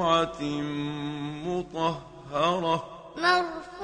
مرفوعة مطهرة. مرفوعة